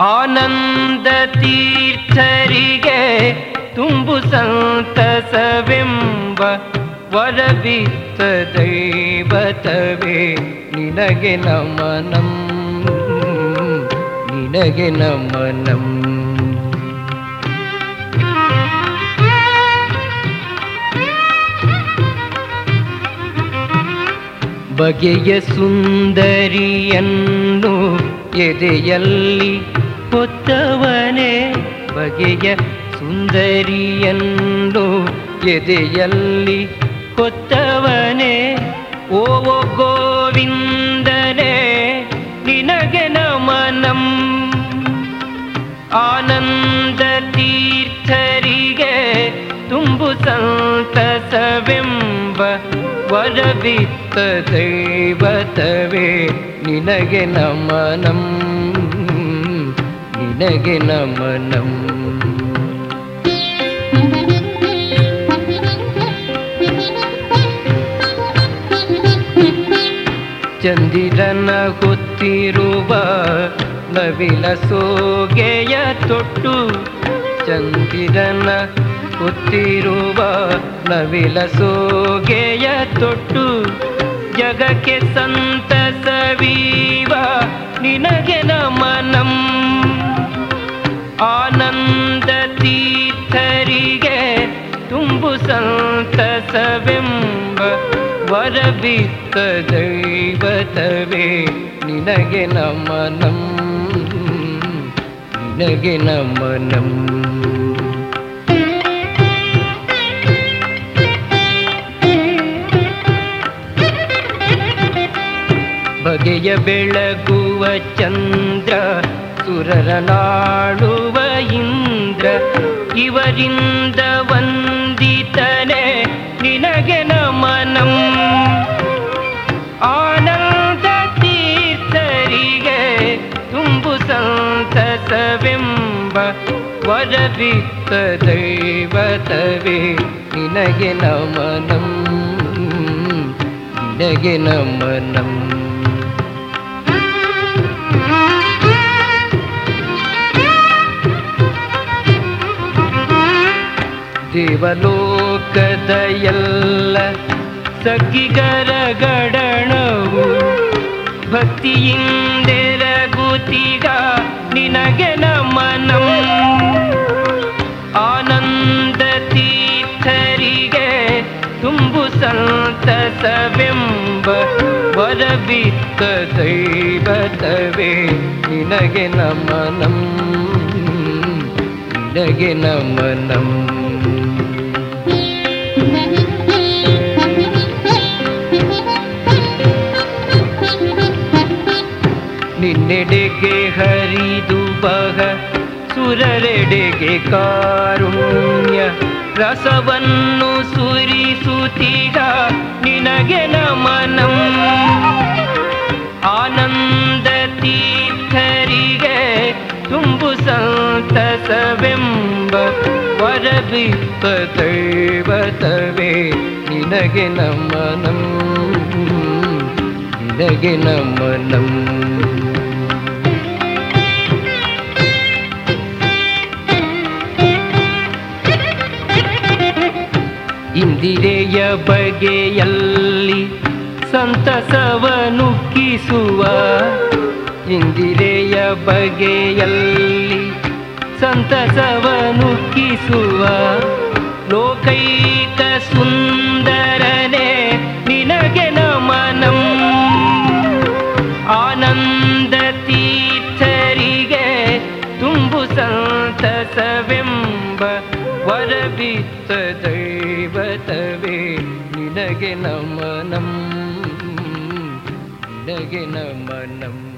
ಆನಂದ ತೀರ್ಥರಿಗೆ ತುಂಬು ಸಂತಸವೆಂಬ ವರವಿತ್ತ ದೈವತವೇ ನಿನಗೆ ನಮನಂ ನಿನಗೆ ನಮನಂ. ಬಗೆಯ ಸುಂದರಿಯನ್ನು ಎದೆಯಲ್ಲಿ ಹೊತ್ತವನೇ ಬಗೆಯ ಸುಂದರಿಯನ್ನು ಎದೆಯಲ್ಲಿ ಹೊತ್ತವನೇ ಓ, ಗೋವಿಂದನೇ, ನಿನಗೆ ನಮನಂ. ಆನಂದ ತೀರ್ಥರಿಗೆ ತುಂಬು ಸಂತಸವೆಂಬ ವರವಿತ್ತ ದೈವತವೇ, ನಿನಗೆ ನಮನಂ. ನಿನಗೆ ನಮನಂ. ಚಂದಿರನ ಹೊತ್ತಿರುವ ನವಿಲ ಸೋಗೆಯ ತೊಟ್ಟು, ಚಂದಿರನ ಹೊತ್ತಿರುವ ನವಿಲ ಸೋಗೆಯ ತೊಟ್ಟು, ಜಗಕ್ಕೆ ಸಂತಸವೀವ ನಿನಗೆ ನಮನಂ. ಸಂತಸವೆಂಬ ವರವಿತ್ತ ದೈವತವೇ ನಿನಗೆ ನಮನಂ ನಿನಗೆ ನಮನಂ. ಬಗೆಯ ಬೆಳಗುವ ಚಂದ್ರ ಸುರರನಾಳುವ ಇಂದ್ರ ಇವರಿಂದ ವಂದಿತನೆ ವರವಿತ್ತ ದೈವತವೇ ನಿನಗೆ ನಮನಂ ನಿನಗೆ ನಮನಂ. ದೇವಲೋಕದ ಎಲ್ಲ ಸಖಿಗರ ಗಡಣವು ಭಕ್ತಿಯಿಂದೆರಗುತಿಗ ವರವಿತ್ತ ದೈವತವೇ, ನಿನಗೆ ನಮನಂ ನಿನಗೆ ನಮನಂ. ನಿನ್ನೆಡೆಗೆ ಹರಿದು ಬಹ, ಸುರರೆಡೆಗೆ ಕಾರುಣ್ಯ. ರಸವನ್ನು ಸುರಿಸುತ್ತೀಗ ನಿನಗೆ ನಮನಂ. ತುಂಬು ಸಂತಸವೆಂಬ ವರವಿತ್ತ ದೈವತವೇ ನಿನಗೆ ನಮನಂ ನಿನಗೆ ನಮನಂ. ಇಂದಿರೆಯ ಬಗೆಯಲ್ಲಿ ಸಂತಸವನುಕ್ಕಿಸುವ ಇಂದಿರೆಯ ಬಗೆಯಲ್ಲಿ ಸಂತಸವನುಕ್ಕಿಸುವ ಲೋಕೈಕ ಸುಂದರನೆ, ನಿನಗೆ ನಮನಂ. ಆನಂದ ತೀರ್ಥರಿಗೆ ತುಂಬು ಸಂತಸವೆಂಬ ವರವಿತ್ತ ದೈವತವೇ, ನಿನಗೆ ನಮನಂ. ನಿನಗೆ ನಮನಂ.